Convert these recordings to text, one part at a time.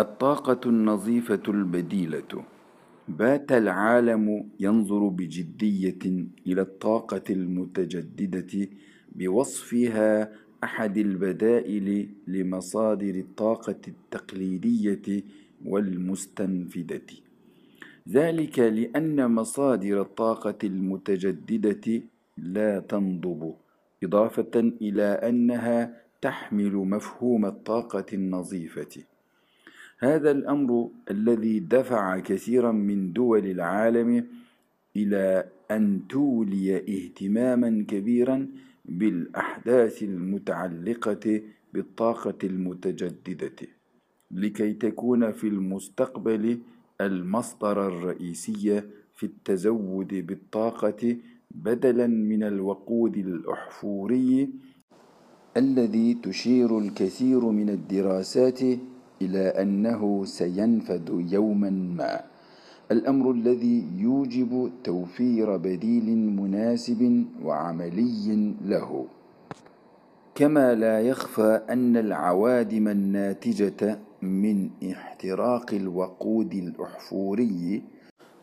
الطاقة النظيفة البديلة. بات العالم ينظر بجدية إلى الطاقة المتجددة بوصفها أحد البدائل لمصادر الطاقة التقليدية والمستنفدة ذلك لأن مصادر الطاقة المتجددة لا تنضب إضافة إلى أنها تحمل مفهوم الطاقة النظيفة. هذا الأمر الذي دفع كثيرا من دول العالم إلى أن تولي اهتماما كبيرا بالأحداث المتعلقة بالطاقة المتجددة لكي تكون في المستقبل المصدر الرئيسي في التزود بالطاقة بدلا من الوقود الأحفوري الذي تشير الكثير من الدراسات إلى أنه سينفد يوما ما. الأمر الذي يوجب توفير بديل مناسب وعملي له. كما لا يخفى أن العوادم الناتجة من احتراق الوقود الأحفوري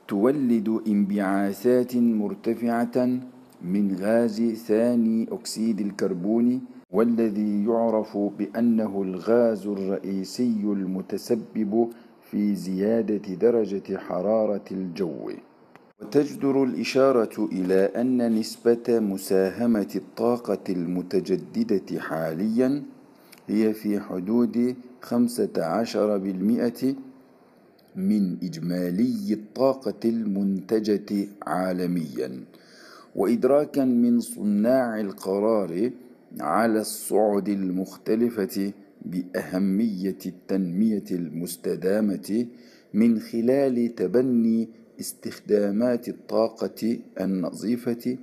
تولد انبعاثات مرتفعة من غاز ثاني أكسيد الكربون والذي يعرف بأنه الغاز الرئيسي المتسبب في زيادة درجة حرارة الجو. وتجدر الإشارة إلى أن نسبة مساهمة الطاقة المتجددة حاليا هي في حدود خمسة عشر بالمئة من إجمالي الطاقة المنتجة عالميا. وإدراكا من صناع القرار على الصعد المختلفة بأهمية التنمية المستدامة من خلال تبني استخدامات الطاقة النظيفة.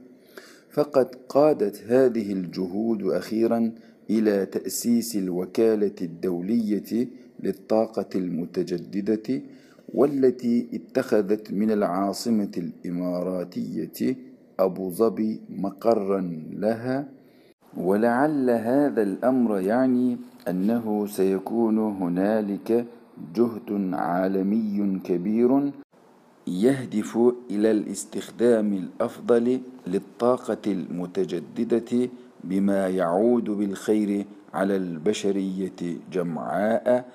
فقد قادت هذه الجهود أخيرا إلى تأسيس الوكالة الدولية للطاقة المتجددة والتي اتخذت من العاصمة الإماراتية أبو ظبي مقرا لها. ولعل هذا الأمر يعني أنه سيكون هنالك جهد عالمي كبير يهدف إلى الاستخدام الأفضل للطاقة المتجددة بما يعود بالخير على البشرية جمعاء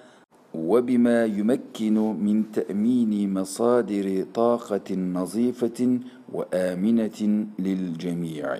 وبما يمكن من تأمين مصادر طاقة نظيفة وآمنة للجميع.